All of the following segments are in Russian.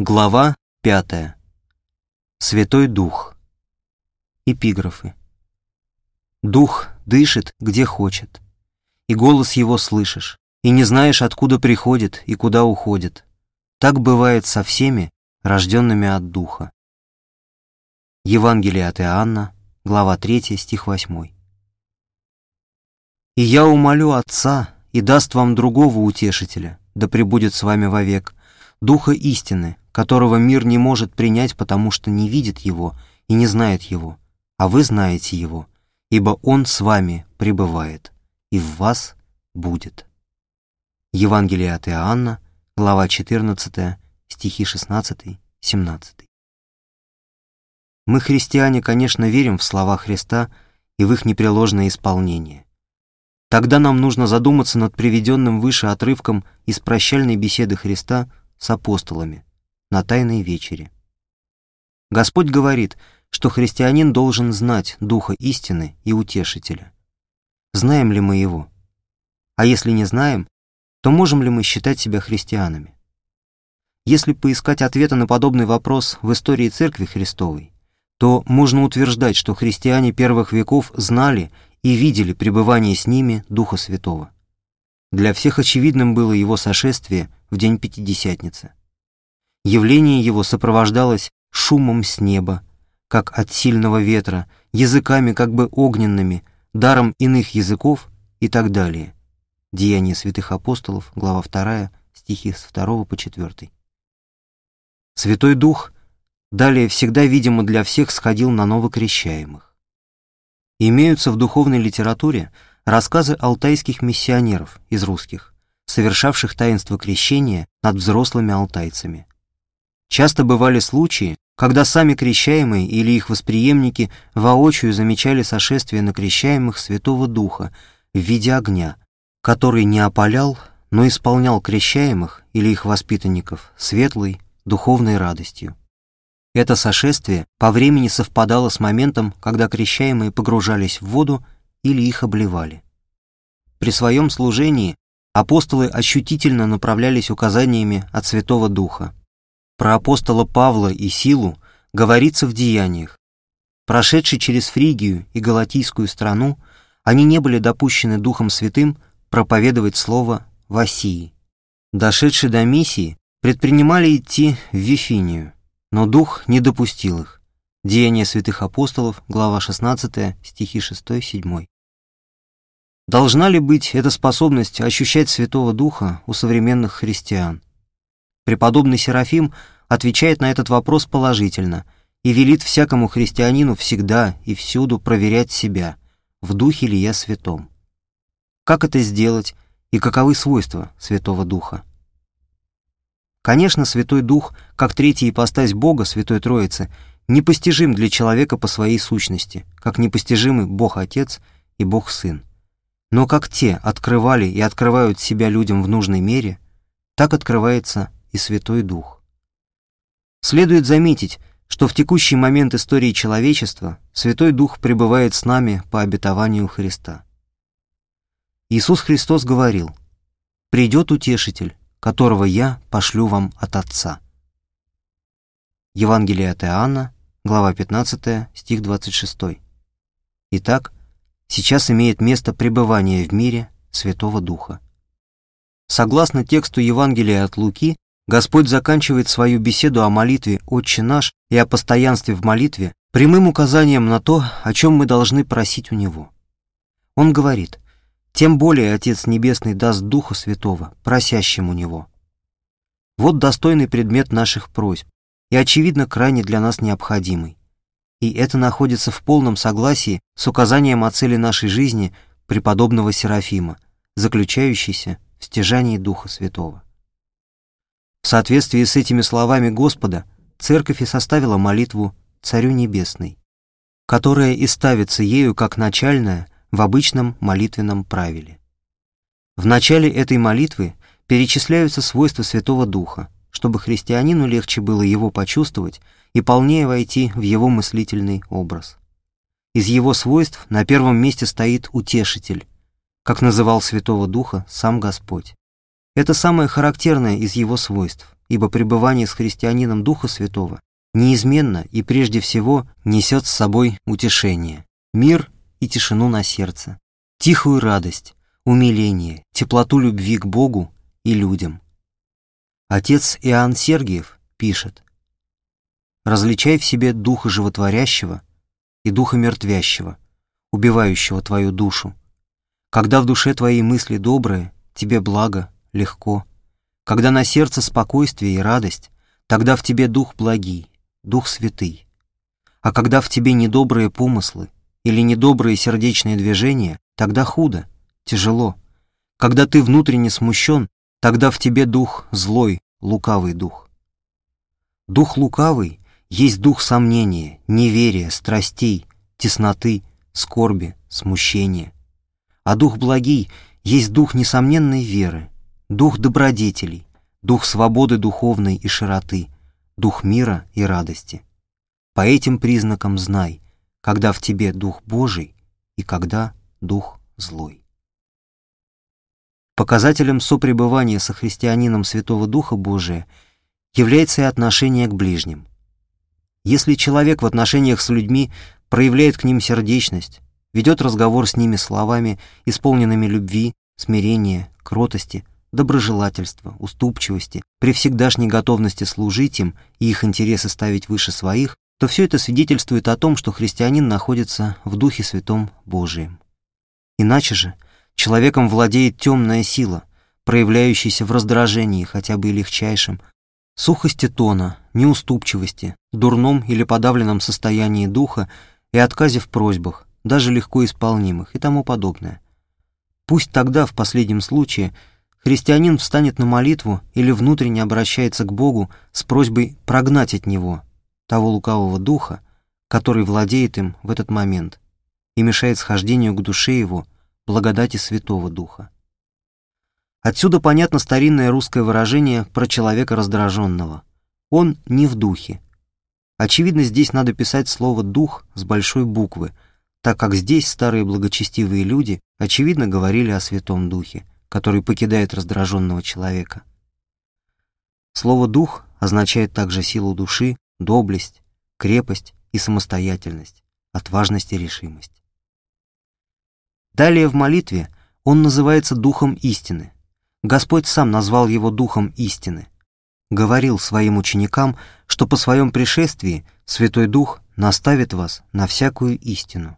Глава 5. Святой Дух. Эпиграфы. Дух дышит, где хочет, и голос его слышишь, и не знаешь, откуда приходит и куда уходит. Так бывает со всеми, рожденными от Духа. Евангелие от Иоанна, глава 3, стих 8. «И я умолю Отца, и даст вам другого утешителя, да пребудет с вами вовек, Духа истины, которого мир не может принять, потому что не видит его и не знает его, а вы знаете его, ибо он с вами пребывает и в вас будет. Евангелие от Иоанна, глава 14, стихи 16-17. Мы, христиане, конечно, верим в слова Христа и в их непреложное исполнение. Тогда нам нужно задуматься над приведенным выше отрывком из прощальной беседы Христа с апостолами, на Тайной вечере. Господь говорит, что христианин должен знать Духа истины и Утешителя. Знаем ли мы его? А если не знаем, то можем ли мы считать себя христианами? Если поискать ответа на подобный вопрос в истории Церкви Христовой, то можно утверждать, что христиане первых веков знали и видели пребывание с ними Духа Святого. Для всех очевидным было его сошествие в день Пятидесятницы. Явление его сопровождалось шумом с неба, как от сильного ветра, языками как бы огненными, даром иных языков и так далее. Деяния святых апостолов, глава 2, стихи с 2 по 4. Святой Дух далее всегда, видимо, для всех сходил на новокрещаемых. Имеются в духовной литературе рассказы алтайских миссионеров из русских, совершавших таинство крещения над взрослыми алтайцами. Часто бывали случаи, когда сами крещаемые или их восприемники воочию замечали сошествие на крещаемых Святого Духа в виде огня, который не опалял, но исполнял крещаемых или их воспитанников светлой, духовной радостью. Это сошествие по времени совпадало с моментом, когда крещаемые погружались в воду или их обливали. При своем служении апостолы ощутительно направлялись указаниями от Святого Духа, про апостола Павла и силу говорится в деяниях. Прошедшие через Фригию и Галатийскую страну, они не были допущены Духом Святым проповедовать слово в Осии. Дошедшие до миссии, предпринимали идти в Вифинию, но Дух не допустил их. Деяния святых апостолов, глава 16, стихи 6-7. Должна ли быть эта способность ощущать Святого Духа у современных христиан? Преподобный Серафим отвечает на этот вопрос положительно и велит всякому христианину всегда и всюду проверять себя, в духе ли я святом. Как это сделать и каковы свойства Святого Духа? Конечно, Святой Дух, как третья ипостась Бога, Святой Троицы, непостижим для человека по своей сущности, как непостижимы Бог Отец и Бог Сын. Но как те открывали и открывают себя людям в нужной мере, так открывается и Святой Дух. Следует заметить, что в текущий момент истории человечества Святой Дух пребывает с нами по обетованию Христа. Иисус Христос говорил, «Придет Утешитель, которого я пошлю вам от Отца». Евангелие от Иоанна, глава 15, стих 26. Итак, сейчас имеет место пребывание в мире Святого Духа. Согласно тексту Евангелия от Луки, Господь заканчивает свою беседу о молитве «Отче наш» и о постоянстве в молитве прямым указанием на то, о чем мы должны просить у Него. Он говорит, «Тем более Отец Небесный даст Духа Святого, просящему Него». Вот достойный предмет наших просьб и, очевидно, крайне для нас необходимый. И это находится в полном согласии с указанием о цели нашей жизни преподобного Серафима, заключающейся в стяжании Духа Святого. В соответствии с этими словами Господа, Церковь и составила молитву Царю Небесный, которая и ставится ею как начальная в обычном молитвенном правиле. В начале этой молитвы перечисляются свойства Святого Духа, чтобы христианину легче было его почувствовать и полнее войти в его мыслительный образ. Из его свойств на первом месте стоит утешитель, как называл Святого Духа сам Господь. Это самое характерное из его свойств, ибо пребывание с христианином Духа Святого неизменно и прежде всего несет с собой утешение, мир и тишину на сердце, тихую радость, умиление, теплоту любви к Богу и людям. Отец Иоанн Сергиев пишет «Различай в себе духа животворящего и духа мертвящего, убивающего твою душу. Когда в душе твоей мысли добрые, тебе благо, легко. Когда на сердце спокойствие и радость, тогда в тебе дух благий, дух святый. А когда в тебе недобрые помыслы или недобрые сердечные движения, тогда худо, тяжело. Когда ты внутренне смущен, тогда в тебе дух злой, лукавый дух. Дух лукавый есть дух сомнения, неверия, страстей, тесноты, скорби, смущения. А дух благий есть дух несомненной веры, дух добродетелей, дух свободы духовной и широты, дух мира и радости. По этим признакам знай, когда в тебе дух Божий и когда дух злой. Показателем сопребывания со христианином Святого Духа Божия является и отношение к ближним. Если человек в отношениях с людьми проявляет к ним сердечность, ведет разговор с ними словами, исполненными любви, смирения, кротости, доброжелательства, уступчивости, при всегдашней готовности служить им и их интересы ставить выше своих, то все это свидетельствует о том, что христианин находится в Духе Святом Божием. Иначе же человеком владеет темная сила, проявляющаяся в раздражении хотя бы и легчайшем, сухости тона, неуступчивости, дурном или подавленном состоянии духа и отказе в просьбах, даже легко исполнимых и тому подобное. Пусть тогда, в последнем случае, христианин встанет на молитву или внутренне обращается к Богу с просьбой прогнать от него того лукавого духа, который владеет им в этот момент и мешает схождению к душе его благодати Святого Духа. Отсюда понятно старинное русское выражение про человека раздраженного. Он не в духе. Очевидно, здесь надо писать слово «дух» с большой буквы – так как здесь старые благочестивые люди, очевидно, говорили о Святом Духе, который покидает раздраженного человека. Слово «дух» означает также силу души, доблесть, крепость и самостоятельность, отважность и решимость. Далее в молитве он называется Духом истины. Господь сам назвал его Духом истины. Говорил своим ученикам, что по своем пришествии Святой Дух наставит вас на всякую истину.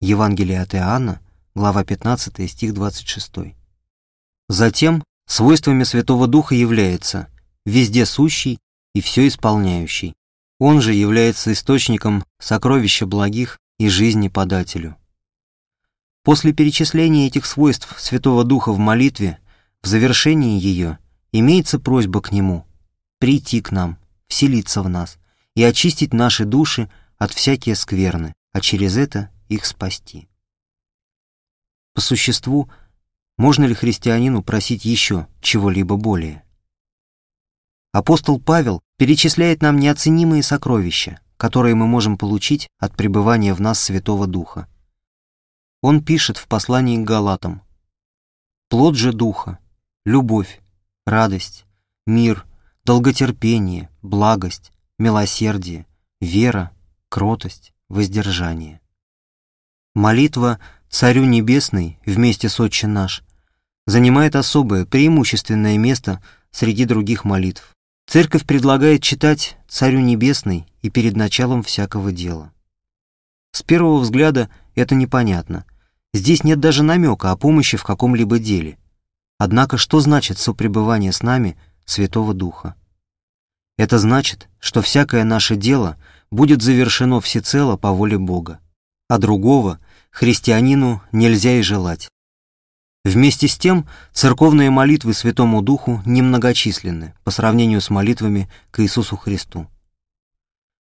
Евангелие от Иоанна, глава 15, стих 26. Затем свойствами Святого Духа является везде сущий и все исполняющий. Он же является источником сокровища благих и жизни подателю. После перечисления этих свойств Святого Духа в молитве, в завершении ее, имеется просьба к Нему прийти к нам, вселиться в нас и очистить наши души от всякие скверны, а через это их спасти. По существу, можно ли христианину просить еще чего-либо более? Апостол Павел перечисляет нам неоценимые сокровища, которые мы можем получить от пребывания в нас Святого Духа. Он пишет в послании к Галатам «Плод же Духа, любовь, радость, мир, долготерпение, благость, милосердие, вера, кротость, воздержание». Молитва «Царю Небесный» вместе с «Отче наш» занимает особое, преимущественное место среди других молитв. Церковь предлагает читать «Царю Небесный» и перед началом всякого дела. С первого взгляда это непонятно. Здесь нет даже намека о помощи в каком-либо деле. Однако что значит сопребывание с нами Святого Духа? Это значит, что всякое наше дело будет завершено всецело по воле Бога, а другого христианину нельзя и желать. Вместе с тем, церковные молитвы Святому Духу немногочисленны по сравнению с молитвами к Иисусу Христу.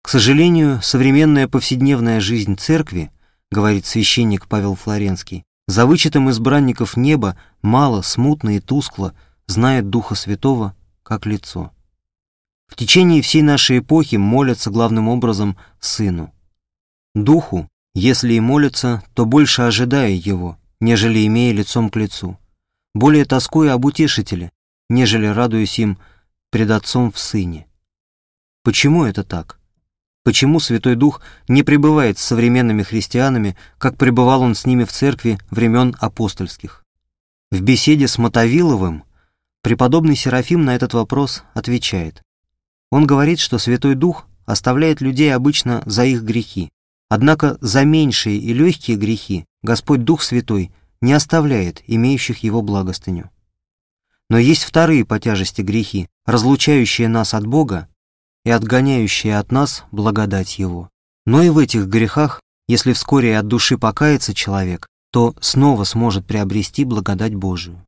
К сожалению, современная повседневная жизнь церкви, говорит священник Павел Флоренский, за вычетом избранников неба мало, смутно и тускло знает Духа Святого как лицо. В течение всей нашей эпохи молятся главным образом Сыну. Духу, если и молятся, то больше ожидая его, нежели имея лицом к лицу, более тоскуя об утешителе, нежели радуюсь им пред Отцом в Сыне. Почему это так? Почему Святой Дух не пребывает с современными христианами, как пребывал он с ними в церкви времен апостольских? В беседе с Мотовиловым преподобный Серафим на этот вопрос отвечает. Он говорит, что Святой Дух оставляет людей обычно за их грехи, однако за меньшие и легкие грехи Господь Дух Святой не оставляет имеющих его благостыню. Но есть вторые по тяжести грехи, разлучающие нас от Бога и отгоняющие от нас благодать Его. Но и в этих грехах, если вскоре от души покается человек, то снова сможет приобрести благодать Божию.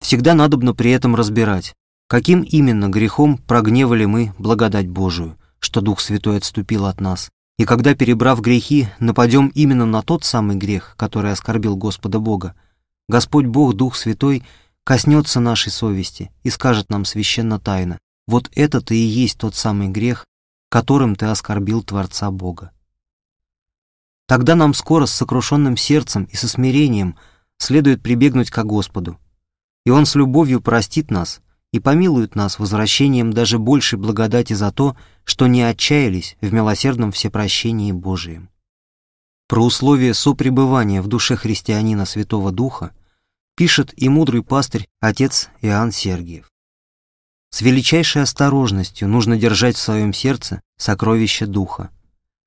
Всегда надобно при этом разбирать, каким именно грехом прогневали мы благодать Божию, что Дух Святой отступил от нас, и когда, перебрав грехи, нападем именно на тот самый грех, который оскорбил Господа Бога, Господь Бог, Дух Святой, коснется нашей совести и скажет нам священно тайно, вот это-то и есть тот самый грех, которым ты оскорбил Творца Бога. Тогда нам скоро с сокрушенным сердцем и со смирением следует прибегнуть к Господу, и Он с любовью простит нас и помилует нас возвращением даже большей благодати за то, что не отчаялись в милосердном всепрощении Божием. Про условия сопребывания в душе христианина Святого Духа пишет и мудрый пастырь отец Иоанн Сергиев. С величайшей осторожностью нужно держать в своем сердце сокровище духа.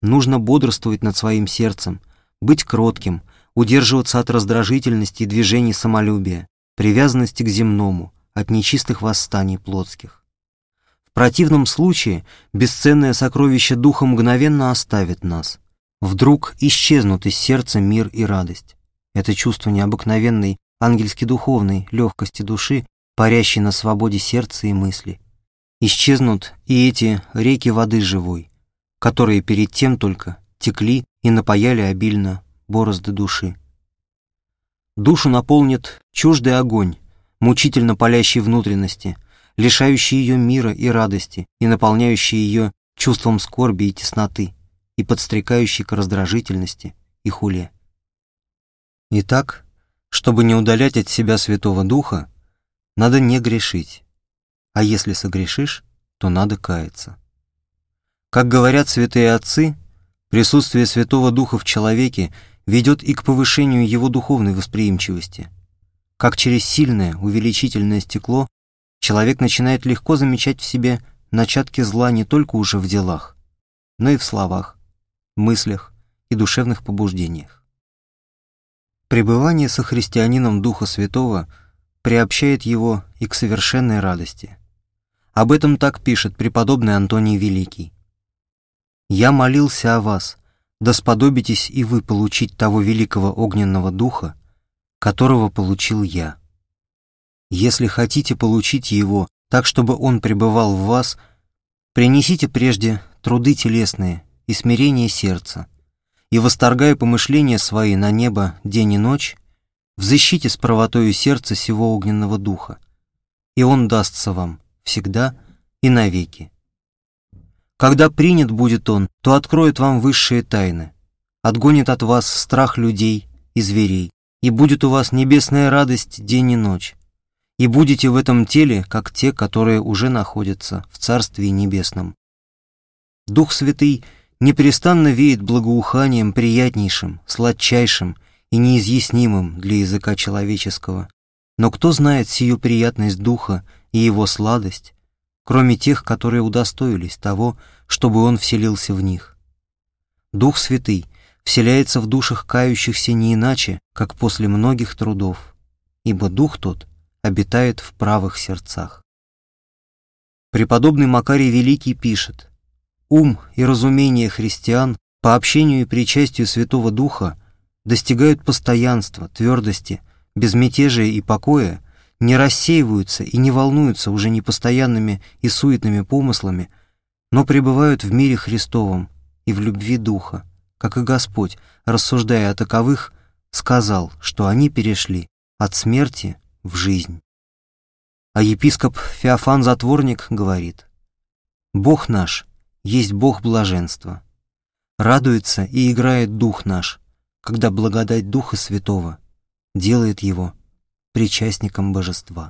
Нужно бодрствовать над своим сердцем, быть кротким, удерживаться от раздражительности и движений самолюбия, привязанности к земному, от нечистых восстаний плотских. В противном случае бесценное сокровище духа мгновенно оставит нас. Вдруг исчезнут из сердца мир и радость. Это чувство необыкновенной ангельски духовной легкости души парящий на свободе сердца и мысли. Исчезнут и эти реки воды живой, которые перед тем только текли и напаяли обильно борозды души. Душу наполнит чуждый огонь, мучительно палящий внутренности, лишающий ее мира и радости и наполняющий ее чувством скорби и тесноты и подстрекающий к раздражительности и хуле. Итак, чтобы не удалять от себя Святого Духа, надо не грешить, а если согрешишь, то надо каяться. Как говорят святые отцы, присутствие Святого Духа в человеке ведет и к повышению его духовной восприимчивости. Как через сильное увеличительное стекло человек начинает легко замечать в себе начатки зла не только уже в делах, но и в словах, мыслях и душевных побуждениях. Пребывание со христианином Духа Святого – приобщает его и к совершенной радости. Об этом так пишет преподобный Антоний Великий. «Я молился о вас, да сподобитесь и вы получить того великого огненного духа, которого получил я. Если хотите получить его так, чтобы он пребывал в вас, принесите прежде труды телесные и смирение сердца, и, восторгая помышления свои на небо день и ночь, взыщите с правотою сердца сего огненного духа, и он дастся вам всегда и навеки. Когда принят будет он, то откроет вам высшие тайны, отгонит от вас страх людей и зверей, и будет у вас небесная радость день и ночь, и будете в этом теле, как те, которые уже находятся в Царстве Небесном. Дух Святый непрестанно веет благоуханием приятнейшим, сладчайшим и неизъяснимым для языка человеческого. Но кто знает сию приятность духа и его сладость, кроме тех, которые удостоились того, чтобы он вселился в них? Дух Святый вселяется в душах кающихся не иначе, как после многих трудов, ибо Дух тот обитает в правых сердцах. Преподобный Макарий Великий пишет, «Ум и разумение христиан по общению и причастию Святого Духа достигают постоянства, твердости, безмятежия и покоя, не рассеиваются и не волнуются уже непостоянными и суетными помыслами, но пребывают в мире Христовом и в любви Духа, как и Господь, рассуждая о таковых, сказал, что они перешли от смерти в жизнь. А епископ Феофан Затворник говорит, «Бог наш есть Бог блаженства. Радуется и играет Дух наш, когда благодать Духа Святого делает его причастником Божества.